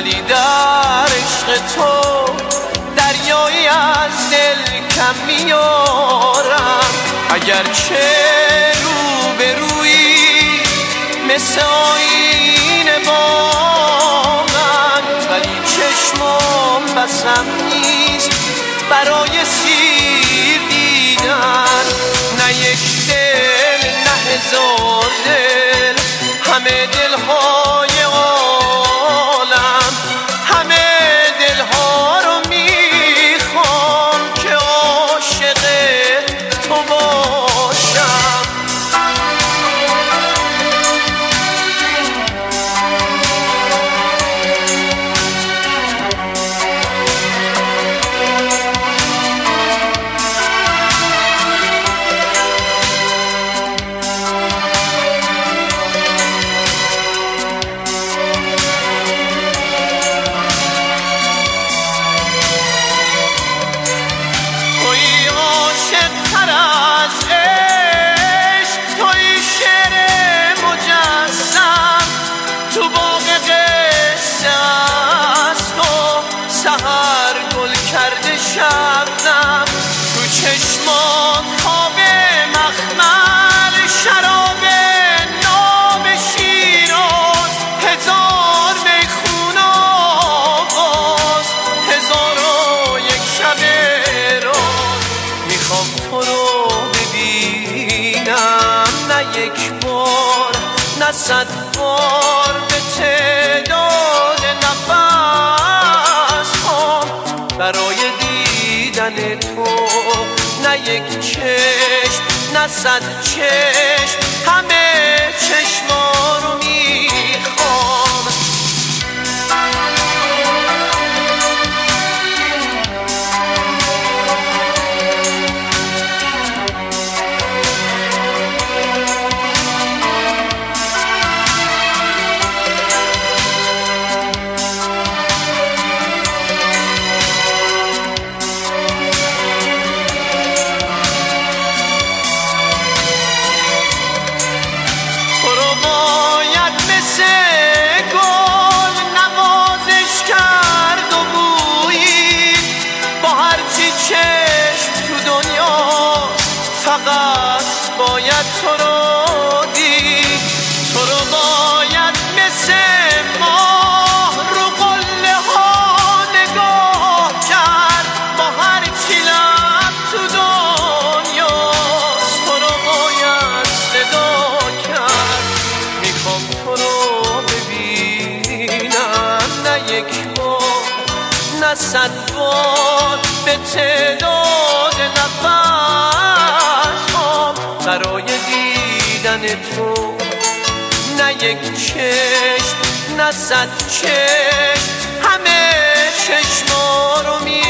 ولی در عشق تو دریایی از دل کم میارم. اگرچه رو به روی مثل آینه با من ولی چشمام بسم نیست برای سیر دیدن. نه یک دل نه هزار دل همه دلهای نه صد بار به تعداد نفس برای دیدن تو نه یک چشم نه صد چشم. همه چشما رو می‌خوام. باید تو رو دید. تو رو باید مثل ماه رو قله ها نگاه کرد. با هرچی لب تو دنیاست تو رو باید صدا کرد. می‌خوام تو رو ببینم نه یک بار نه صد بار. تو. نه یک چشم نه صد چشم همه چشما رو می